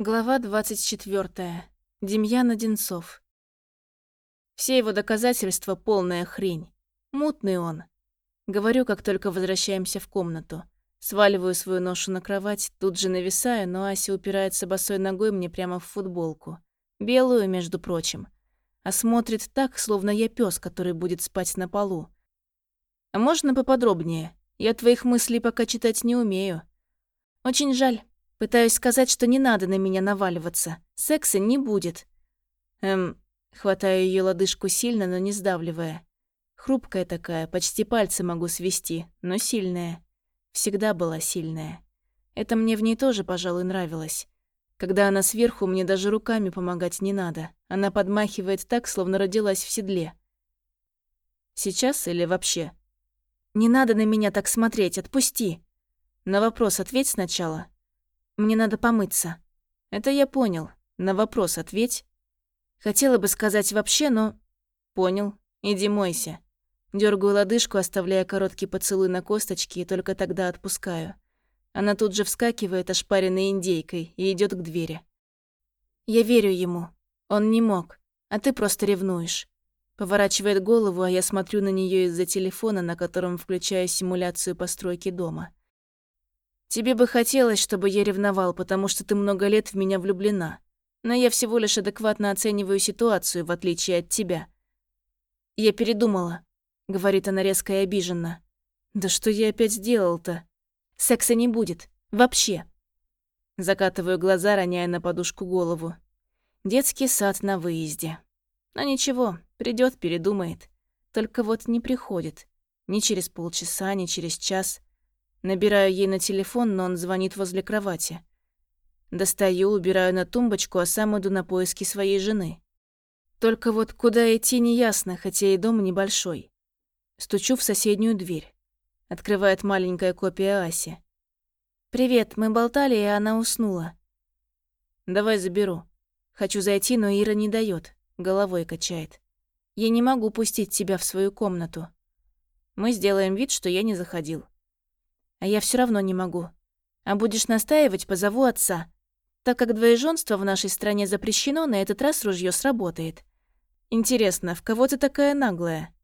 Глава 24. Демьян Одинцов. Все его доказательства — полная хрень. Мутный он. Говорю, как только возвращаемся в комнату. Сваливаю свою ношу на кровать, тут же нависаю, но Ася упирается босой ногой мне прямо в футболку. Белую, между прочим. А смотрит так, словно я пес, который будет спать на полу. А можно поподробнее? Я твоих мыслей пока читать не умею. Очень жаль. Пытаюсь сказать, что не надо на меня наваливаться. Секса не будет. Эм, хватаю ее лодыжку сильно, но не сдавливая. Хрупкая такая, почти пальцы могу свести, но сильная. Всегда была сильная. Это мне в ней тоже, пожалуй, нравилось. Когда она сверху, мне даже руками помогать не надо. Она подмахивает так, словно родилась в седле. Сейчас или вообще? Не надо на меня так смотреть, отпусти. На вопрос ответь сначала. Мне надо помыться. Это я понял. На вопрос ответь. Хотела бы сказать вообще, но... Понял. Иди мойся. Дёргаю лодыжку, оставляя короткий поцелуй на косточке, и только тогда отпускаю. Она тут же вскакивает, ошпаренной индейкой, и идет к двери. Я верю ему. Он не мог. А ты просто ревнуешь. Поворачивает голову, а я смотрю на нее из-за телефона, на котором включаю симуляцию постройки дома. Тебе бы хотелось, чтобы я ревновал, потому что ты много лет в меня влюблена. Но я всего лишь адекватно оцениваю ситуацию, в отличие от тебя. Я передумала, говорит она резко и обиженно. Да что я опять сделал-то? Секса не будет. Вообще. Закатываю глаза, роняя на подушку голову. Детский сад на выезде. Но ничего, придет, передумает. Только вот не приходит. Ни через полчаса, ни через час. Набираю ей на телефон, но он звонит возле кровати. Достаю, убираю на тумбочку, а сам иду на поиски своей жены. Только вот куда идти неясно, хотя и дом небольшой. Стучу в соседнюю дверь. Открывает маленькая копия Аси. «Привет, мы болтали, и она уснула». «Давай заберу. Хочу зайти, но Ира не дает, головой качает. Я не могу пустить тебя в свою комнату. Мы сделаем вид, что я не заходил. А я все равно не могу. А будешь настаивать, позову отца. Так как двоеженство в нашей стране запрещено, на этот раз ружье сработает. Интересно, в кого ты такая наглая?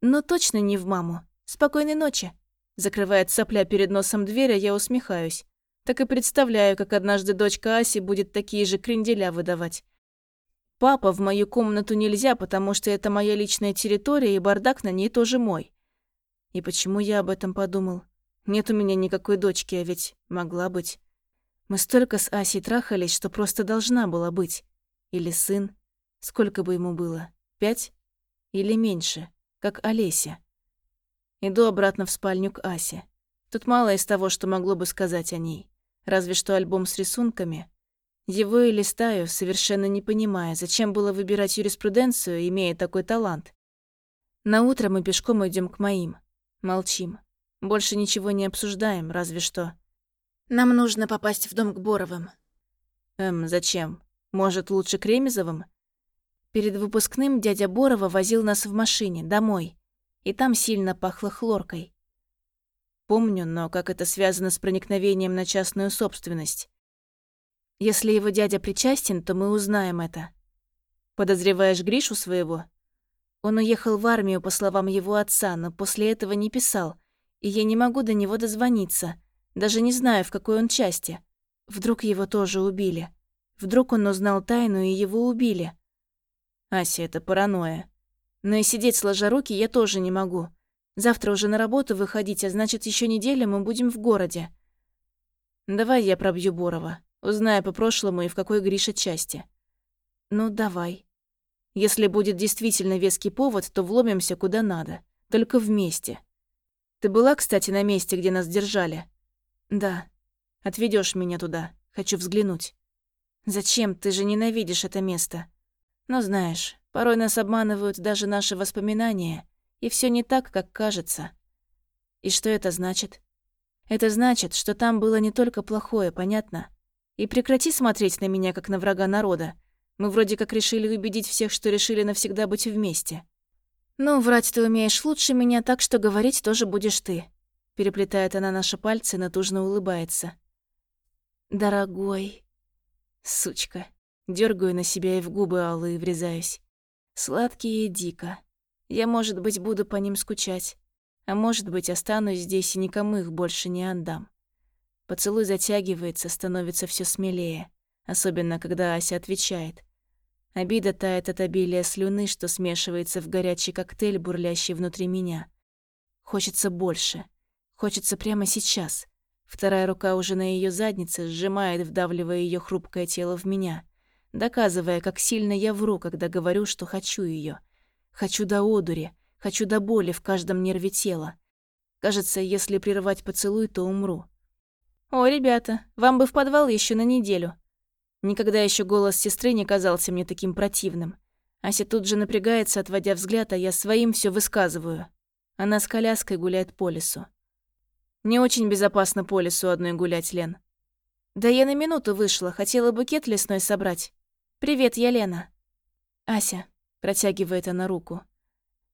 Ну точно не в маму. Спокойной ночи. Закрывает сопля перед носом дверь, а я усмехаюсь. Так и представляю, как однажды дочка Аси будет такие же кренделя выдавать. Папа, в мою комнату нельзя, потому что это моя личная территория, и бардак на ней тоже мой. И почему я об этом подумал? Нет у меня никакой дочки, а ведь могла быть. Мы столько с Асей трахались, что просто должна была быть. Или сын. Сколько бы ему было? Пять? Или меньше? Как Олеся. Иду обратно в спальню к Асе. Тут мало из того, что могло бы сказать о ней. Разве что альбом с рисунками. Его и листаю, совершенно не понимая, зачем было выбирать юриспруденцию, имея такой талант. На утро мы пешком идем к моим. Молчим. Больше ничего не обсуждаем, разве что. Нам нужно попасть в дом к Боровым. Эм, зачем? Может, лучше к Ремезовым? Перед выпускным дядя Борова возил нас в машине, домой. И там сильно пахло хлоркой. Помню, но как это связано с проникновением на частную собственность? Если его дядя причастен, то мы узнаем это. Подозреваешь Гришу своего? Он уехал в армию, по словам его отца, но после этого не писал – и я не могу до него дозвониться. Даже не знаю, в какой он части. Вдруг его тоже убили. Вдруг он узнал тайну, и его убили. Ася, это паранойя. Но и сидеть сложа руки я тоже не могу. Завтра уже на работу выходить, а значит, еще неделю мы будем в городе. Давай я пробью Борова. Узнаю по прошлому и в какой Гриша части. Ну, давай. Если будет действительно веский повод, то вломимся куда надо. Только вместе. Ты была, кстати, на месте, где нас держали? Да. Отведешь меня туда. Хочу взглянуть. Зачем? Ты же ненавидишь это место. Но знаешь, порой нас обманывают даже наши воспоминания, и все не так, как кажется. И что это значит? Это значит, что там было не только плохое, понятно? И прекрати смотреть на меня, как на врага народа. Мы вроде как решили убедить всех, что решили навсегда быть вместе. «Ну, врать ты умеешь лучше меня, так что говорить тоже будешь ты», переплетает она наши пальцы, натужно улыбается. «Дорогой», Сучка. Дергаю на себя и в губы алые врезаюсь. Сладкие и дико. Я, может быть, буду по ним скучать. А может быть, останусь здесь и никому их больше не отдам. Поцелуй затягивается, становится все смелее. Особенно, когда Ася отвечает. Обида тает от обилия слюны, что смешивается в горячий коктейль, бурлящий внутри меня. Хочется больше. Хочется прямо сейчас. Вторая рука уже на ее заднице сжимает, вдавливая ее хрупкое тело в меня, доказывая, как сильно я вру, когда говорю, что хочу ее. Хочу до одури, хочу до боли в каждом нерве тела. Кажется, если прервать поцелуй, то умру. «О, ребята, вам бы в подвал еще на неделю», Никогда еще голос сестры не казался мне таким противным. Ася тут же напрягается, отводя взгляд, а я своим все высказываю. Она с коляской гуляет по лесу. Не очень безопасно по лесу одной гулять, Лен. Да я на минуту вышла, хотела букет лесной собрать. Привет, я Лена. Ася, протягивает она руку.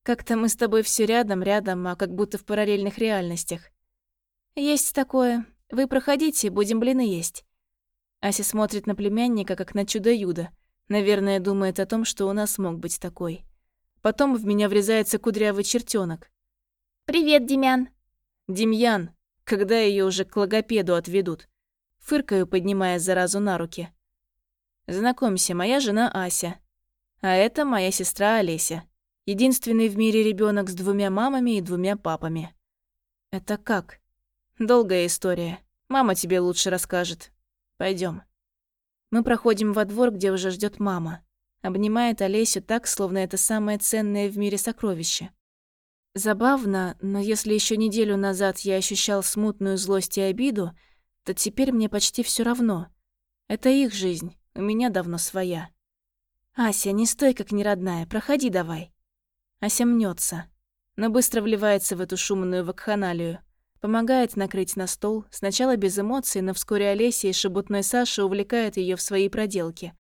Как-то мы с тобой все рядом, рядом, а как будто в параллельных реальностях. Есть такое. Вы проходите, будем блины есть. Ася смотрит на племянника, как на чудо-юдо. Наверное, думает о том, что у нас мог быть такой. Потом в меня врезается кудрявый чертенок. «Привет, Демян!» «Демьян!» Когда ее уже к логопеду отведут? Фыркаю, поднимая заразу на руки. Знакомься, моя жена Ася. А это моя сестра Олеся. Единственный в мире ребенок с двумя мамами и двумя папами. Это как? Долгая история. Мама тебе лучше расскажет. Пойдем. Мы проходим во двор, где уже ждет мама. Обнимает Олесю так, словно это самое ценное в мире сокровище. Забавно, но если еще неделю назад я ощущал смутную злость и обиду, то теперь мне почти все равно. Это их жизнь, у меня давно своя. «Ася, не стой как неродная, проходи давай». Ася мнется, но быстро вливается в эту шумную вакханалию. Помогает накрыть на стол, сначала без эмоций, но вскоре Олеся и шебутной Саша увлекают ее в свои проделки.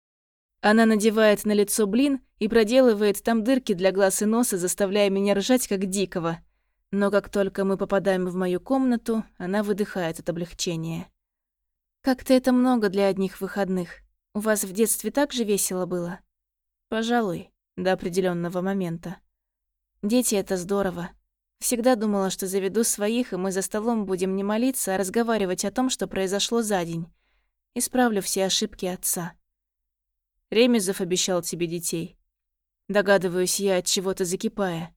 Она надевает на лицо блин и проделывает там дырки для глаз и носа, заставляя меня ржать как дикого. Но как только мы попадаем в мою комнату, она выдыхает от облегчения. «Как-то это много для одних выходных. У вас в детстве так же весело было?» «Пожалуй, до определенного момента. Дети — это здорово. Всегда думала, что заведу своих, и мы за столом будем не молиться, а разговаривать о том, что произошло за день. Исправлю все ошибки отца. Ремезов обещал тебе детей. Догадываюсь я, от чего-то закипая.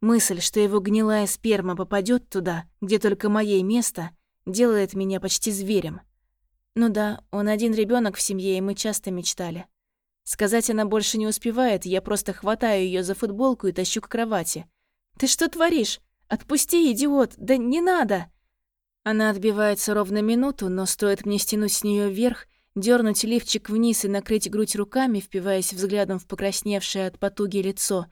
Мысль, что его гнилая сперма попадет туда, где только мое место, делает меня почти зверем. Ну да, он один ребенок в семье, и мы часто мечтали. Сказать она больше не успевает, я просто хватаю ее за футболку и тащу к кровати. «Ты что творишь? Отпусти, идиот! Да не надо!» Она отбивается ровно минуту, но стоит мне стянуть с нее вверх, дернуть лифчик вниз и накрыть грудь руками, впиваясь взглядом в покрасневшее от потуги лицо,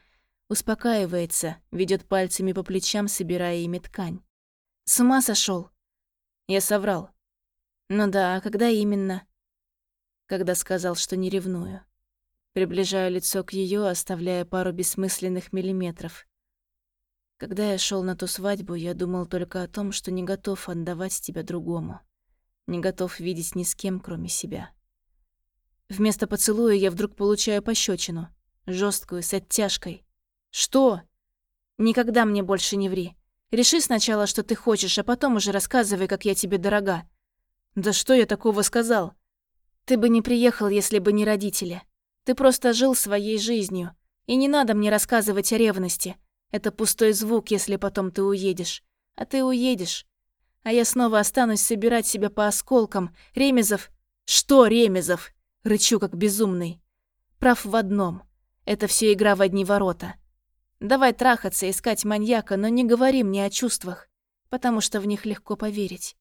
успокаивается, ведет пальцами по плечам, собирая ими ткань. «С ума сошел? Я соврал. «Ну да, а когда именно?» Когда сказал, что не ревную. Приближаю лицо к ее, оставляя пару бессмысленных миллиметров. Когда я шел на ту свадьбу, я думал только о том, что не готов отдавать тебя другому. Не готов видеть ни с кем, кроме себя. Вместо поцелуя я вдруг получаю пощечину, жесткую, с оттяжкой. Что? Никогда мне больше не ври. Реши сначала, что ты хочешь, а потом уже рассказывай, как я тебе дорога. Да что я такого сказал? Ты бы не приехал, если бы не родители. Ты просто жил своей жизнью. И не надо мне рассказывать о ревности. Это пустой звук, если потом ты уедешь. А ты уедешь. А я снова останусь собирать себя по осколкам. Ремезов... Что Ремезов? Рычу, как безумный. Прав в одном. Это все игра в одни ворота. Давай трахаться, искать маньяка, но не говори мне о чувствах, потому что в них легко поверить.